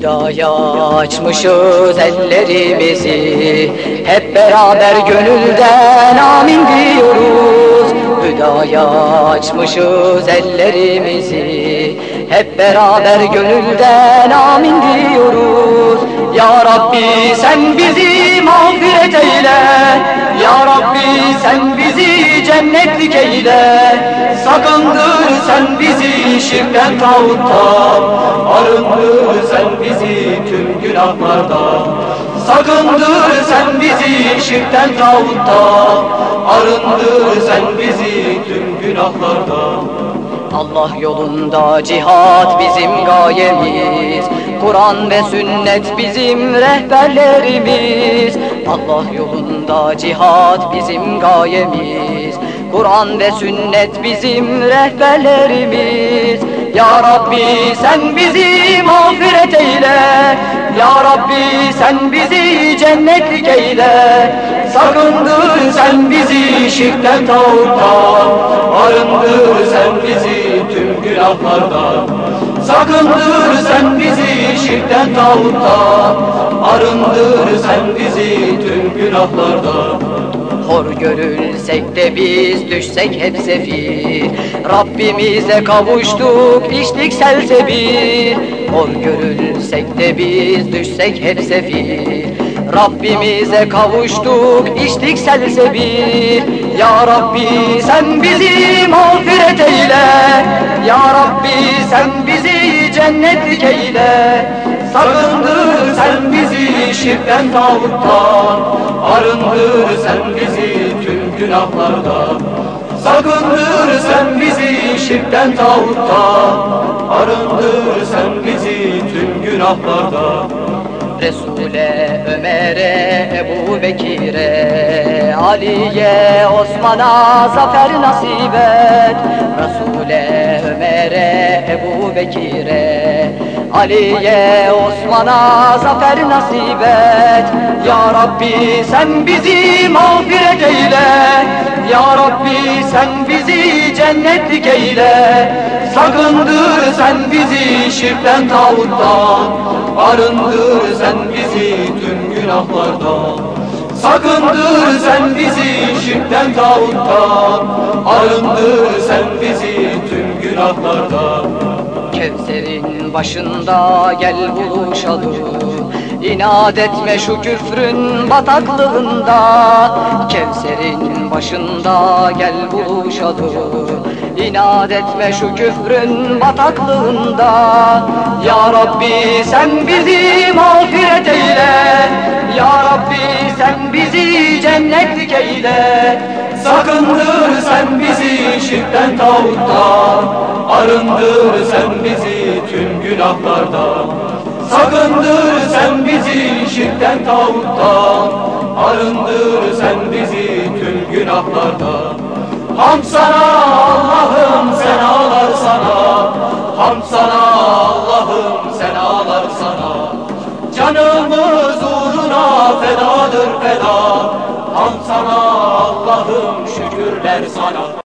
Hüdaya açmışız ellerimizi. Hep beraber gönülden amin diyoruz. Hüdaya açmışız ellerimizi. Hep beraber gönülden amin diyoruz. Ya Rabbi sen bizi mağfiret eyle. Ya Rabbi sen bizi cennetlik eyle. Sakındır sen bizi şirkten tağuttan Arındır sen bizi tüm günahlardan Sakındır sen bizi şirkten tağuttan Arındır sen bizi tüm günahlardan. Allah yolunda cihat bizim gayemiz Kur'an ve sünnet bizim rehberlerimiz. Allah yolunda cihat bizim gayemiz Kur'an ve sünnet bizim rehberlerimiz Ya Rabbi sen bizi mağfiret eyle. Ya Rabbi sen bizi cennetlik eyle Sakındır sen bizi şirkten tağuttan Arındır sen bizi tüm günahlardan. Sakındır sen bizi şirkten tağuttan Arındır sen bizi tüm günahlardan Hor görülsek de biz düşsek hep sefil. Rabbimize kavuştuk içtik selsebil Hor görülsek de biz düşsek hep sefil. Rabbimize kavuştuk içtik selsebil Ya Rabbi sen bizi mağfiret eyle. Ya Rabbi sen bizi cennetlik eyle. Sakındır sen bizi şirkten tağuttan Arındır sen bizi tüm günahlardan Sakındır sen bizi şirkten tağuttan Arındır sen bizi tüm günahlardan Resul'e, Ömer'e, Ebu Bekir'e, Ali'ye, Osman'a zafer nasip et. Resul'e, Ömer'e, Ebu Bekir'e, Ali'ye, Osman'a zafer nasip et. Ya Rabbi sen bizi mağfiret eyle. Sen bizi cennetlik eyle. Sakındır sen bizi şirkten tağuttan. Arındır sen bizi tüm günahlardan Sakındır sen bizi şirkten tağuttan Arındır sen bizi tüm günahlardan Kevser'in başında gel buluşalım İnat etme şu küfrün bataklığında Kevser'in başında gel buluşalım. İnat etme şu küfrün bataklığında Ya Rabbi sen bizi mağfiret eyle. Ya Rabbi sen bizi cennetlik eyle. Sakındır sen bizi şirkten tağuttan Arındır sen bizi tüm günahlardan Sakındır sen bizi şirkten tağuttan Arındır sen bizi tüm günahlardan. Ham sana Allah'ım sen ağlar sana. Ham sana Allah'ım sen ağlar sana. Canımız uğruna fedadır feda. Ham sana Allah'ım şükürler sana